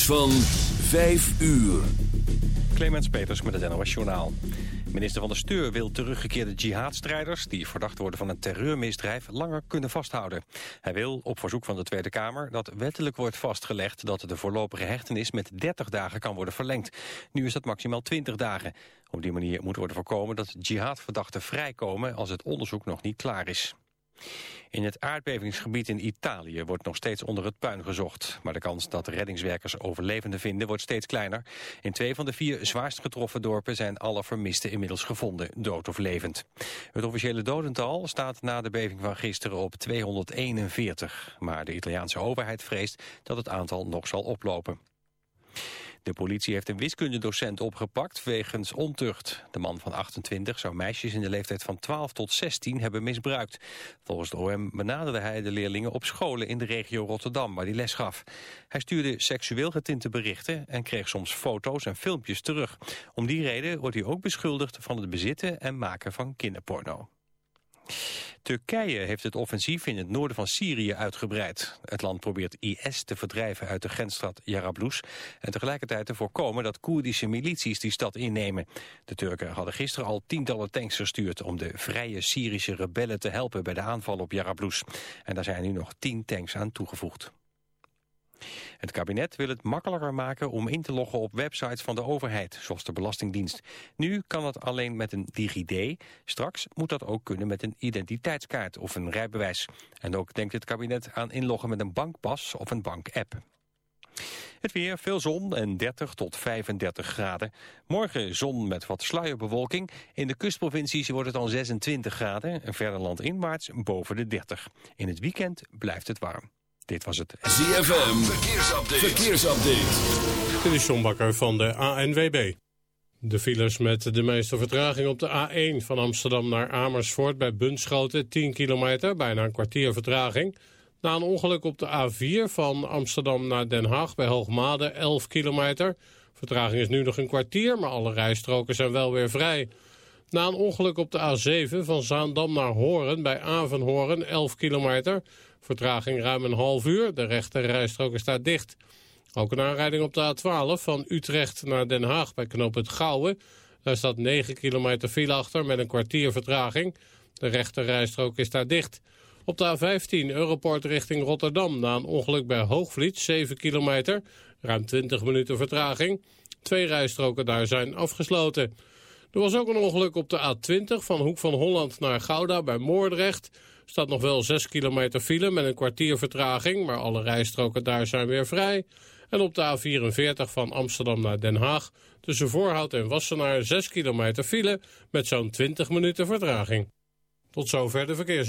van 5 uur. Clemens Peters met het NOS Journaal. Minister van de Steur wil teruggekeerde jihadstrijders... die verdacht worden van een terreurmisdrijf langer kunnen vasthouden. Hij wil, op verzoek van de Tweede Kamer... dat wettelijk wordt vastgelegd dat de voorlopige hechtenis... met 30 dagen kan worden verlengd. Nu is dat maximaal 20 dagen. Op die manier moet worden voorkomen dat jihadverdachten vrijkomen... als het onderzoek nog niet klaar is. In het aardbevingsgebied in Italië wordt nog steeds onder het puin gezocht. Maar de kans dat reddingswerkers overlevenden vinden wordt steeds kleiner. In twee van de vier zwaarst getroffen dorpen zijn alle vermisten inmiddels gevonden, dood of levend. Het officiële dodental staat na de beving van gisteren op 241. Maar de Italiaanse overheid vreest dat het aantal nog zal oplopen. De politie heeft een wiskundedocent opgepakt wegens ontucht. De man van 28 zou meisjes in de leeftijd van 12 tot 16 hebben misbruikt. Volgens de OM benaderde hij de leerlingen op scholen in de regio Rotterdam waar hij les gaf. Hij stuurde seksueel getinte berichten en kreeg soms foto's en filmpjes terug. Om die reden wordt hij ook beschuldigd van het bezitten en maken van kinderporno. Turkije heeft het offensief in het noorden van Syrië uitgebreid. Het land probeert IS te verdrijven uit de grensstad Jarablus... en tegelijkertijd te voorkomen dat Koerdische milities die stad innemen. De Turken hadden gisteren al tientallen tanks gestuurd... om de vrije Syrische rebellen te helpen bij de aanval op Jarablus. En daar zijn nu nog tien tanks aan toegevoegd. Het kabinet wil het makkelijker maken om in te loggen op websites van de overheid, zoals de Belastingdienst. Nu kan dat alleen met een DigiD. Straks moet dat ook kunnen met een identiteitskaart of een rijbewijs. En ook denkt het kabinet aan inloggen met een bankpas of een bankapp. Het weer, veel zon en 30 tot 35 graden. Morgen zon met wat sluierbewolking. In de kustprovincies wordt het dan 26 graden. En verder landinwaarts boven de 30. In het weekend blijft het warm. Dit was het. ZFM, verkeersupdate. verkeersupdate. Dit is John Bakker van de ANWB. De files met de meeste vertraging op de A1 van Amsterdam naar Amersfoort bij Bunschoten 10 kilometer, bijna een kwartier vertraging. Na een ongeluk op de A4 van Amsterdam naar Den Haag bij Hoogmade 11 kilometer. Vertraging is nu nog een kwartier, maar alle rijstroken zijn wel weer vrij. Na een ongeluk op de A7 van Zaandam naar Horen bij Avenhoorn 11 kilometer. Vertraging ruim een half uur. De rechter rijstrook staat dicht. Ook een aanrijding op de A12 van Utrecht naar Den Haag bij knoop het Gouwen. Daar staat 9 kilometer file achter met een kwartier vertraging. De rechter rijstrook is daar dicht. Op de A15 Europort richting Rotterdam na een ongeluk bij Hoogvliet, 7 kilometer, ruim 20 minuten vertraging. Twee rijstroken daar zijn afgesloten. Er was ook een ongeluk op de A20 van Hoek van Holland naar Gouda bij Moordrecht staat nog wel 6 kilometer file met een kwartier vertraging, maar alle rijstroken daar zijn weer vrij. En op de A44 van Amsterdam naar Den Haag tussen Voorhout en Wassenaar 6 kilometer file met zo'n 20 minuten vertraging. Tot zover de verkeers.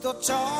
the charm.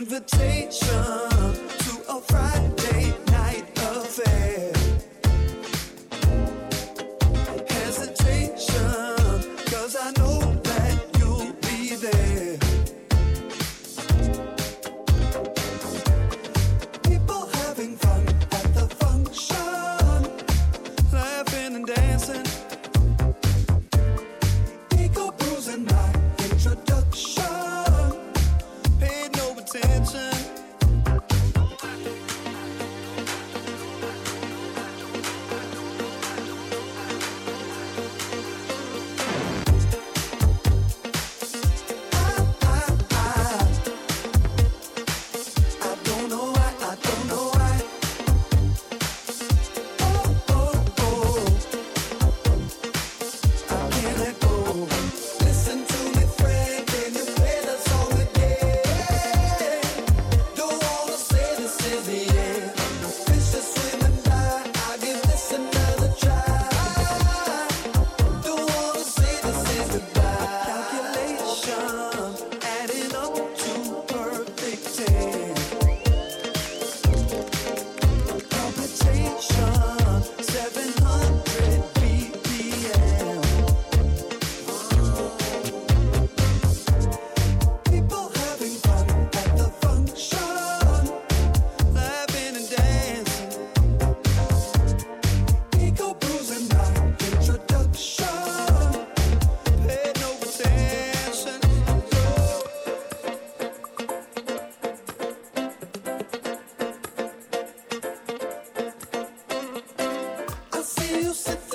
invitation to a Friday.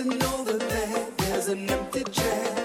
know that there's an empty chair.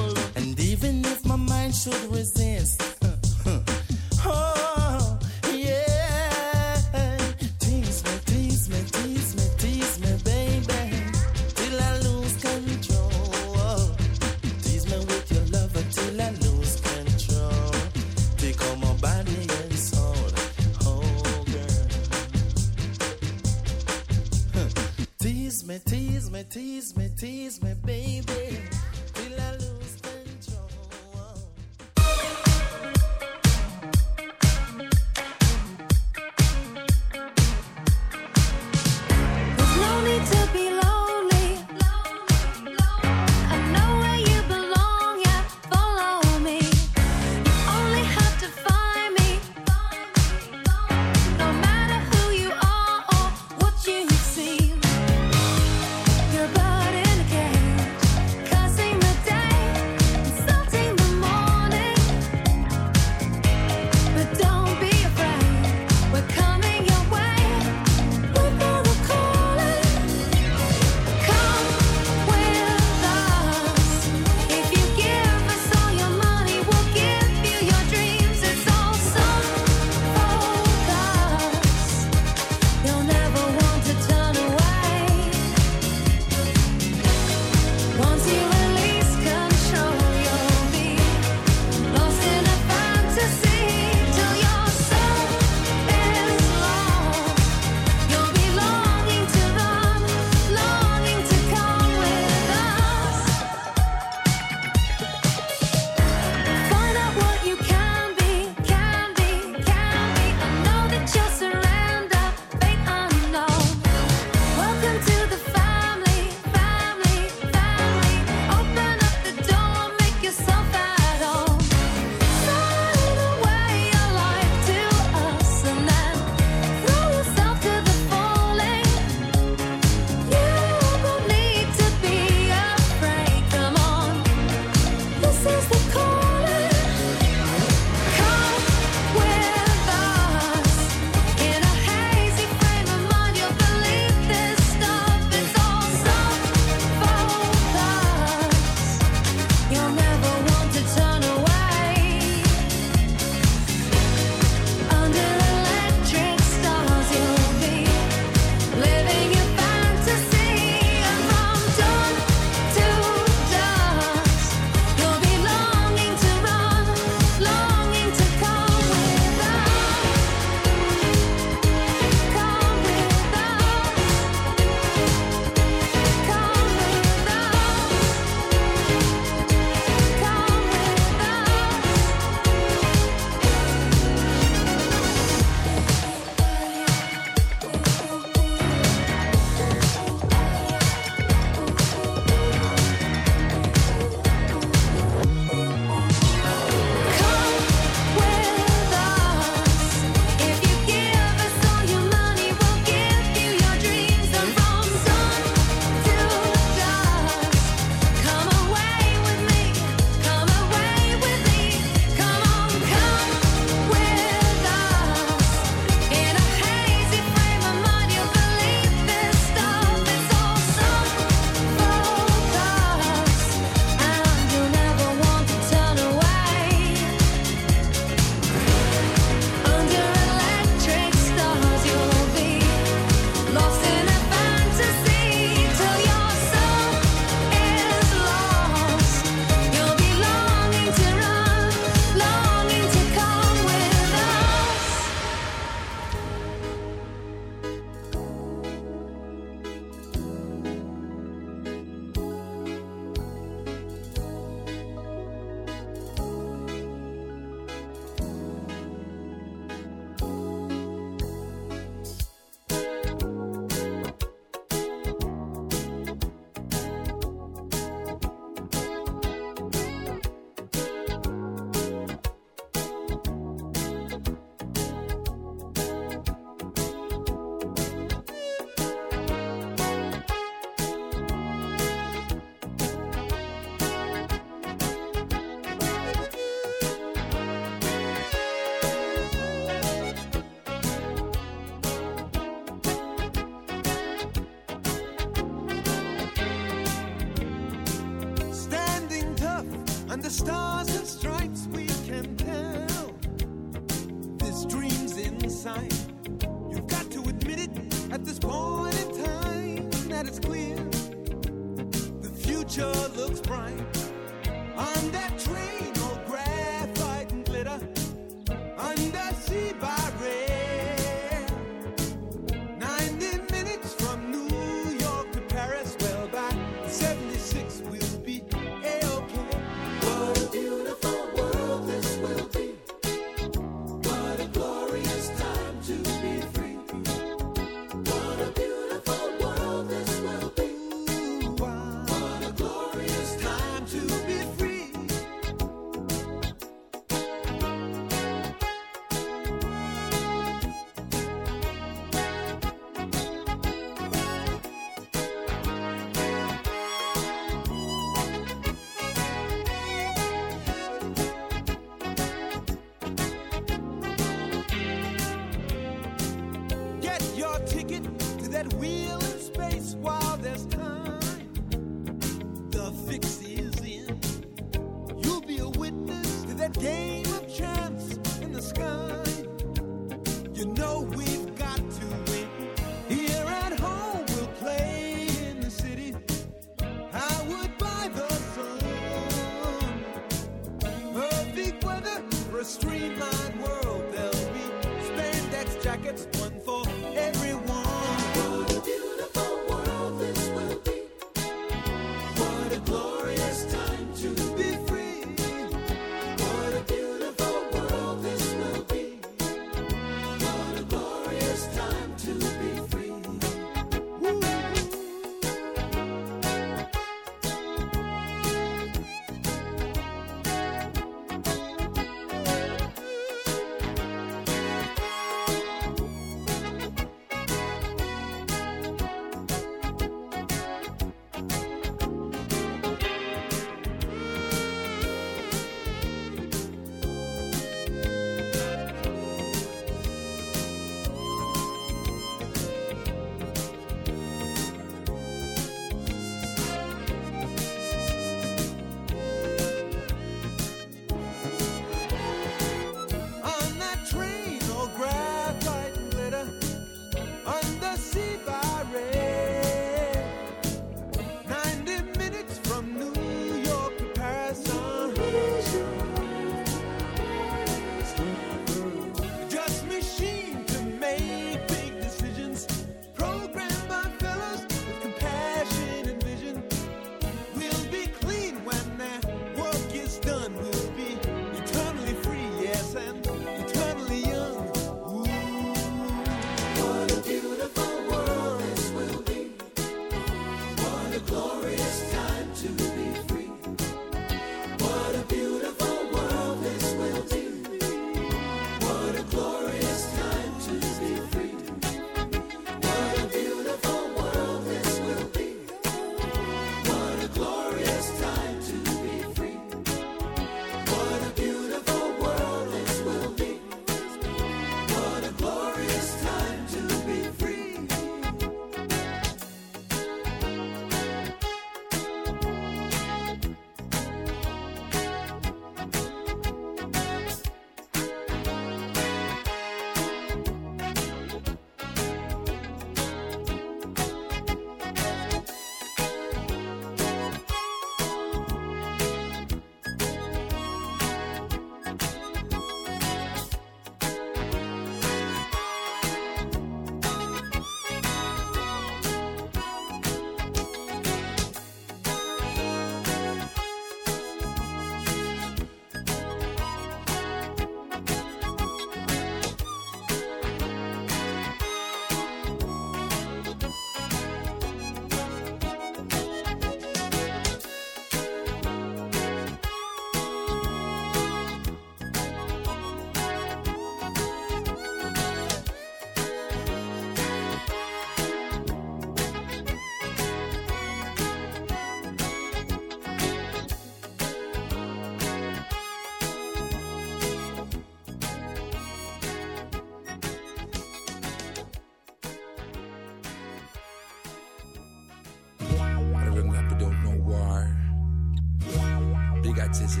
Got tizzy.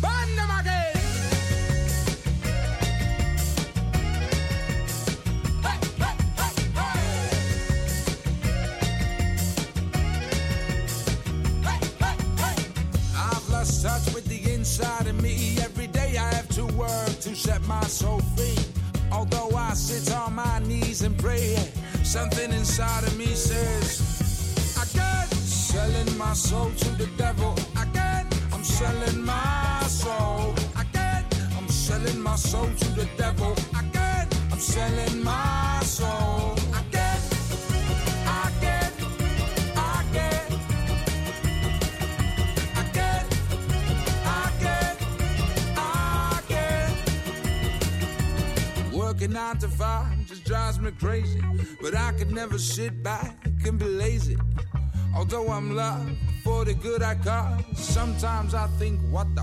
Burn them again. I've lost touch with the inside of me. Every day I have to work to set my soul free. Although I sit on my knees and pray, something inside of me says, Again, selling my soul to the devil. Selling my soul. Again, again, again. Again, again, again. Working nine to five just drives me crazy. But I could never sit back and be lazy. Although I'm loved for the good I cause, sometimes I think, what the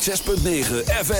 6.9 FM.